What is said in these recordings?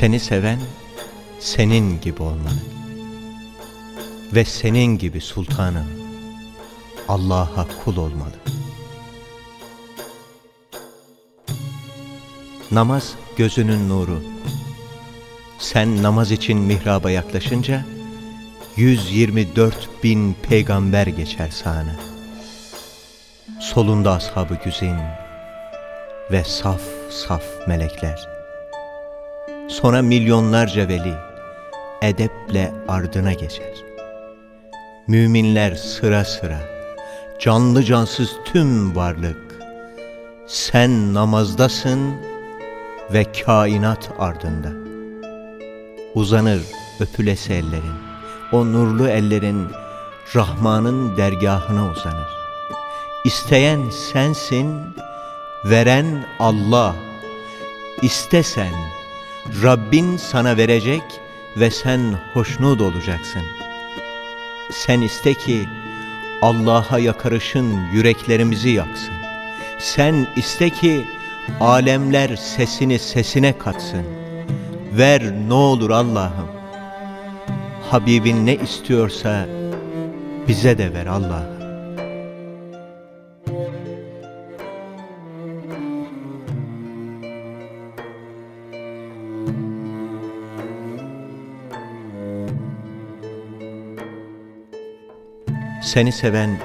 Seni seven senin gibi olmalı. Ve senin gibi sultanım Allah'a kul olmalı. Namaz gözünün nuru. Sen namaz için mihraba yaklaşınca 124 bin peygamber geçer sağına. Solunda ashabı güzin ve saf saf melekler. Sonra milyonlarca veli edeple ardına geçer. Müminler sıra sıra, canlı cansız tüm varlık, sen namazdasın ve kainat ardında. Uzanır öpülesi ellerin, o nurlu ellerin Rahman'ın dergahına uzanır. İsteyen sensin, veren Allah. İstesen Rabbin sana verecek ve sen hoşnut olacaksın. Sen iste ki Allah'a yakarışın yüreklerimizi yaksın. Sen iste ki alemler sesini sesine katsın. Ver ne olur Allah'ım. Habibin ne istiyorsa bize de ver Allah'ım. Seni seven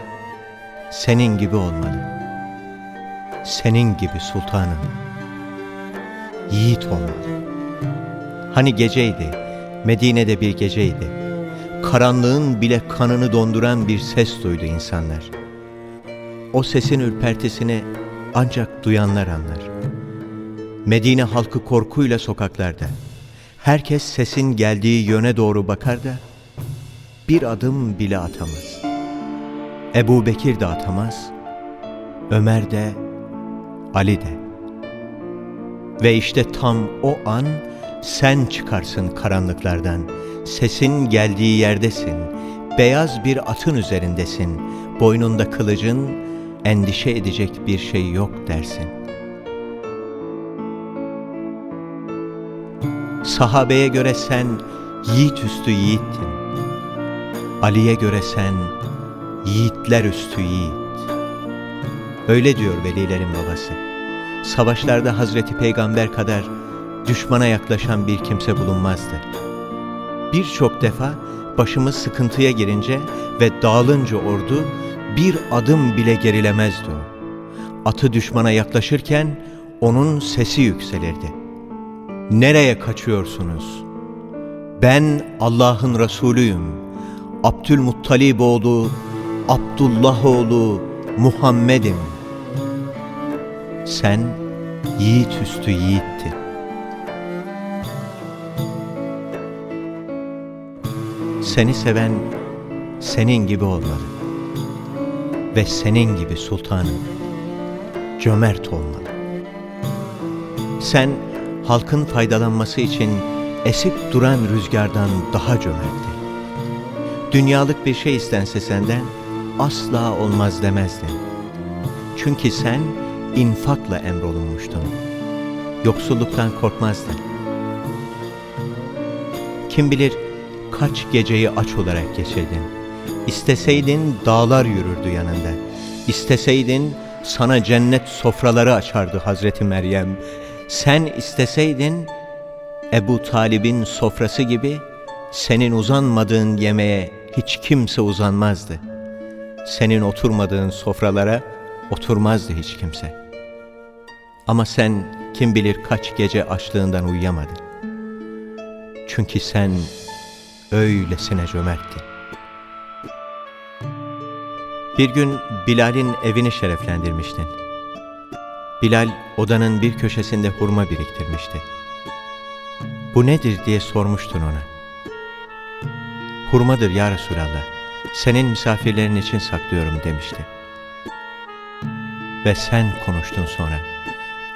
senin gibi olmalı. Senin gibi sultanım. Yiğit olmalı. Hani geceydi, Medine'de bir geceydi. Karanlığın bile kanını donduran bir ses duydu insanlar. O sesin ürpertisini ancak duyanlar anlar. Medine halkı korkuyla sokaklarda. Herkes sesin geldiği yöne doğru bakar da bir adım bile atamaz. Ebu Bekir de atamaz, Ömer de, Ali de. Ve işte tam o an sen çıkarsın karanlıklardan, sesin geldiği yerdesin, beyaz bir atın üzerindesin, boynunda kılıcın, endişe edecek bir şey yok dersin. Sahabeye göre sen yiğit üstü yiğittin. Ali'ye göre sen yiğitler üstü yiğit. Öyle diyor velilerin babası. Savaşlarda Hazreti Peygamber kadar düşmana yaklaşan bir kimse bulunmazdı. Birçok defa başımız sıkıntıya girince ve dağılınca ordu bir adım bile gerilemezdi o. Atı düşmana yaklaşırken onun sesi yükselirdi. Nereye kaçıyorsunuz? Ben Allah'ın Resulüyüm. Abdülmuttalib oğlu Abdullah oğlu Muhammed'im. Sen yiğit üstü yiğittin. Seni seven senin gibi olmalı. Ve senin gibi sultanım. Cömert olmalı. Sen halkın faydalanması için esip duran rüzgardan daha cömerttin. Dünyalık bir şey istense senden asla olmaz demezdin. Çünkü sen infakla emrolunmuştun. Yoksulluktan korkmazdın. Kim bilir kaç geceyi aç olarak geçirdin. İsteseydin dağlar yürürdü yanında. İsteseydin sana cennet sofraları açardı Hazreti Meryem. Sen isteseydin Ebu Talib'in sofrası gibi senin uzanmadığın yemeğe hiç kimse uzanmazdı. Senin oturmadığın sofralara oturmazdı hiç kimse. Ama sen kim bilir kaç gece açlığından uyuyamadın. Çünkü sen öylesine cömerttin. Bir gün Bilal'in evini şereflendirmiştin. Bilal odanın bir köşesinde hurma biriktirmişti. Bu nedir diye sormuştun ona. Hurmadır ya Resulallah, senin misafirlerin için saklıyorum demişti. Ve sen konuştun sonra.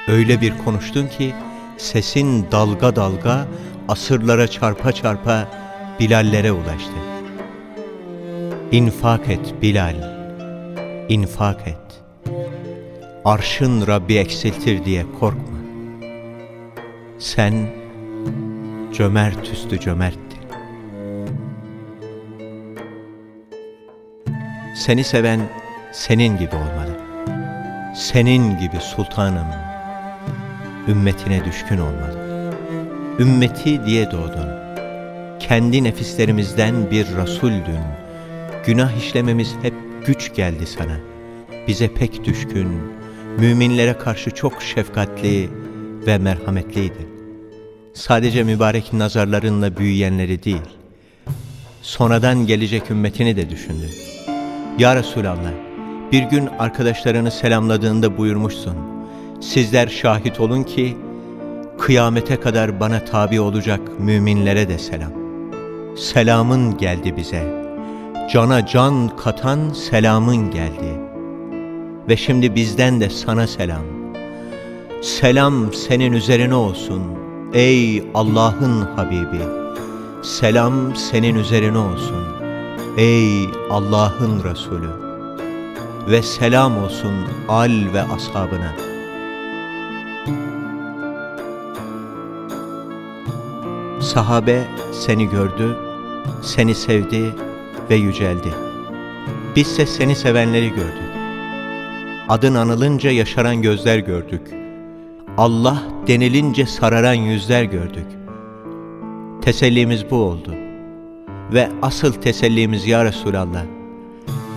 Öyle bir konuştun ki sesin dalga dalga asırlara çarpa çarpa Bilallere ulaştı. İnfak et Bilal, infak et. Arşın Rabbi eksiltir diye korkma. Sen cömert üstü cömertti. Seni seven senin gibi olmalı. Senin gibi sultanım, ümmetine düşkün olmalı. Ümmeti diye doğdun. Kendi nefislerimizden bir rasuldün. Günah işlememiz hep güç geldi sana. Bize pek düşkün, müminlere karşı çok şefkatli ve merhametliydi. Sadece mübarek nazarlarınla büyüyenleri değil, sonradan gelecek ümmetini de düşündü. Ya Resulallah, bir gün arkadaşlarını selamladığında buyurmuşsun. Sizler şahit olun ki, kıyamete kadar bana tabi olacak müminlere de selam. Selamın geldi bize. Cana can katan selamın geldi. Ve şimdi bizden de sana selam. Selam senin üzerine olsun ey Allah'ın Habibi. Selam senin üzerine olsun ey Allah'ın Resulü. Ve selam olsun al ve ashabına. Sahabe seni gördü, seni sevdi ve yüceldi. Bizse seni sevenleri gördük. Adın anılınca yaşaran gözler gördük. Allah denilince sararan yüzler gördük. Tesellimiz bu oldu. Ve asıl tesellimiz ya Resulallah.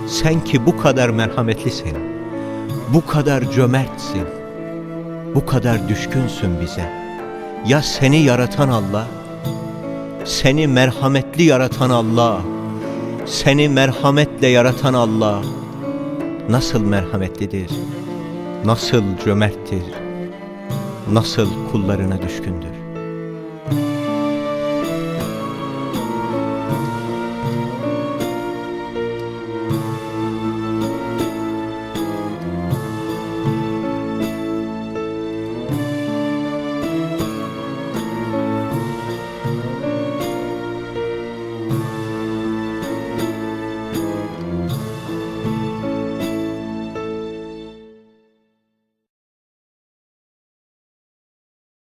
Sen ki bu kadar merhametlisin, bu kadar cömertsin, bu kadar düşkünsün bize. Ya seni yaratan Allah, seni merhametli yaratan Allah, seni merhametle yaratan Allah nasıl merhametlidir, nasıl cömerttir, nasıl kullarına düşkündür.